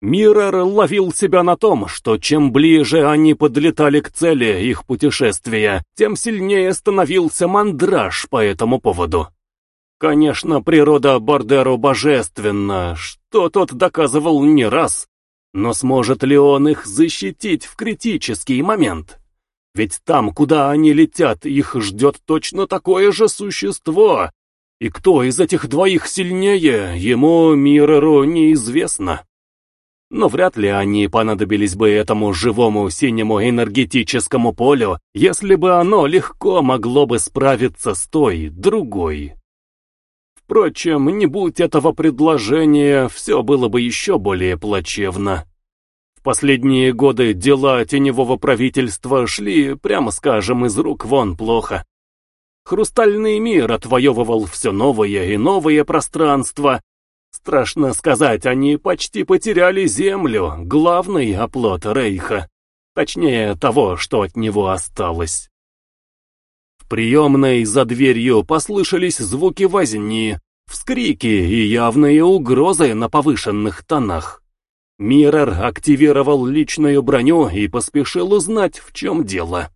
Миррор ловил себя на том, что чем ближе они подлетали к цели их путешествия, тем сильнее становился мандраж по этому поводу. Конечно, природа Бардеру божественна, что тот доказывал не раз, но сможет ли он их защитить в критический момент? Ведь там, куда они летят, их ждет точно такое же существо, и кто из этих двоих сильнее, ему, Миррору, неизвестно но вряд ли они понадобились бы этому живому синему энергетическому полю, если бы оно легко могло бы справиться с той, другой. Впрочем, не будь этого предложения, все было бы еще более плачевно. В последние годы дела теневого правительства шли, прямо скажем, из рук вон плохо. Хрустальный мир отвоевывал все новое и новое пространство, Страшно сказать, они почти потеряли землю, главный оплот Рейха. Точнее, того, что от него осталось. В приемной за дверью послышались звуки возни, вскрики и явные угрозы на повышенных тонах. Миррор активировал личную броню и поспешил узнать, в чем дело.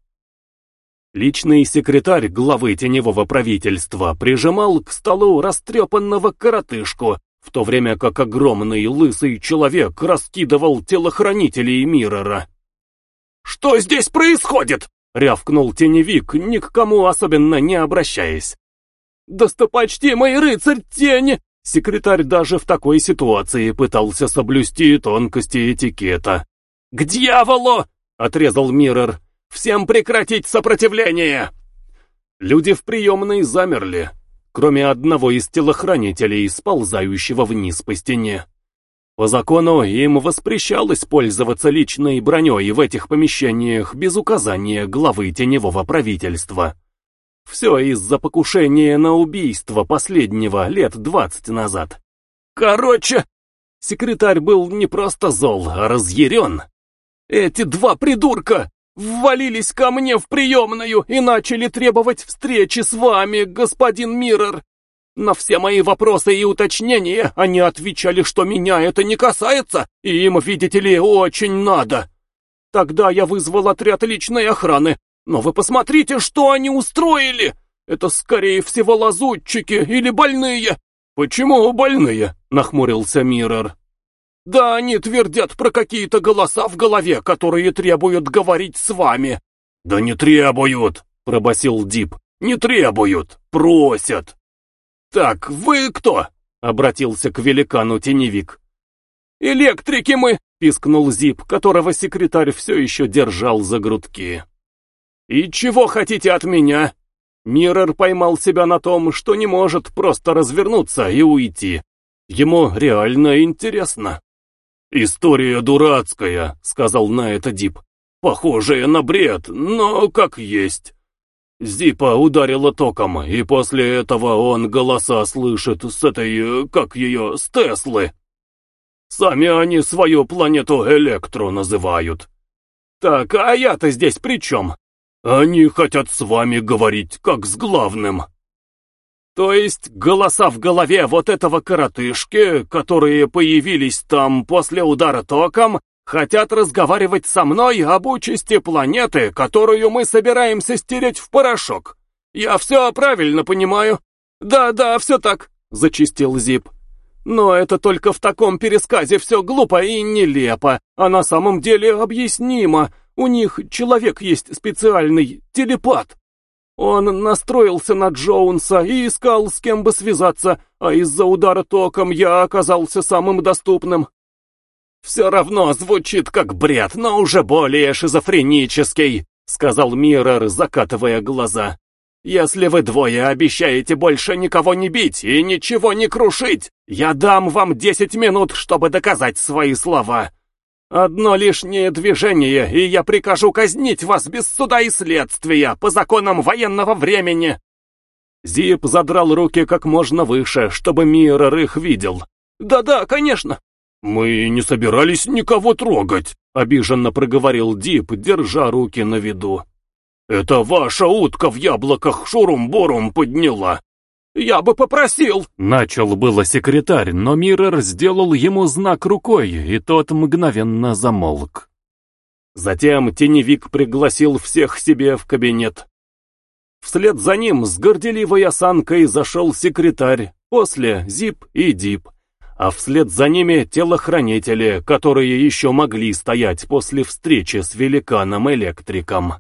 Личный секретарь главы теневого правительства прижимал к столу растрепанного коротышку, в то время как огромный лысый человек раскидывал телохранителей Миррора. «Что здесь происходит?» — рявкнул теневик, ни к кому особенно не обращаясь. «Достопочтимый рыцарь тени!» Секретарь даже в такой ситуации пытался соблюсти тонкости этикета. «К дьяволу!» — отрезал Миррор. «Всем прекратить сопротивление!» Люди в приемной замерли кроме одного из телохранителей, сползающего вниз по стене. По закону им воспрещалось пользоваться личной броней в этих помещениях без указания главы теневого правительства. Все из-за покушения на убийство последнего лет двадцать назад. Короче, секретарь был не просто зол, а разъярен. Эти два придурка ввалились ко мне в приемную и начали требовать встречи с вами, господин Миррор. На все мои вопросы и уточнения они отвечали, что меня это не касается, и им, видите ли, очень надо. Тогда я вызвал отряд личной охраны, но вы посмотрите, что они устроили. Это, скорее всего, лазутчики или больные. Почему больные? Нахмурился Миррор. Да они твердят про какие-то голоса в голове, которые требуют говорить с вами. Да не требуют, пробасил Дип. Не требуют, просят. Так, вы кто? Обратился к великану теневик. Электрики мы, пискнул Зип, которого секретарь все еще держал за грудки. И чего хотите от меня? Миррор поймал себя на том, что не может просто развернуться и уйти. Ему реально интересно. «История дурацкая», — сказал на это Дип. «Похожая на бред, но как есть». Зипа ударила током, и после этого он голоса слышит с этой, как ее, с Теслы. Сами они свою планету Электро называют. Так, а я-то здесь при чем? Они хотят с вами говорить, как с главным. То есть голоса в голове вот этого коротышки, которые появились там после удара током, хотят разговаривать со мной об участи планеты, которую мы собираемся стереть в порошок. Я все правильно понимаю? Да-да, все так, зачистил Зип. Но это только в таком пересказе все глупо и нелепо, а на самом деле объяснимо. У них человек есть специальный, телепат. Он настроился на Джоунса и искал, с кем бы связаться, а из-за удара током я оказался самым доступным. «Все равно звучит как бред, но уже более шизофренический», — сказал Миррор, закатывая глаза. «Если вы двое обещаете больше никого не бить и ничего не крушить, я дам вам десять минут, чтобы доказать свои слова. Одно лишнее движение, и я прикажу казнить вас без суда и следствия, по законам военного времени!» Зип задрал руки как можно выше, чтобы Миррор их видел. «Да-да, конечно!» «Мы не собирались никого трогать», — обиженно проговорил Дип, держа руки на виду. «Это ваша утка в яблоках шурум-бурум подняла. Я бы попросил!» Начал было секретарь, но Миррор сделал ему знак рукой, и тот мгновенно замолк. Затем теневик пригласил всех себе в кабинет. Вслед за ним с горделивой осанкой зашел секретарь, после Зип и Дип, а вслед за ними телохранители, которые еще могли стоять после встречи с великаном-электриком.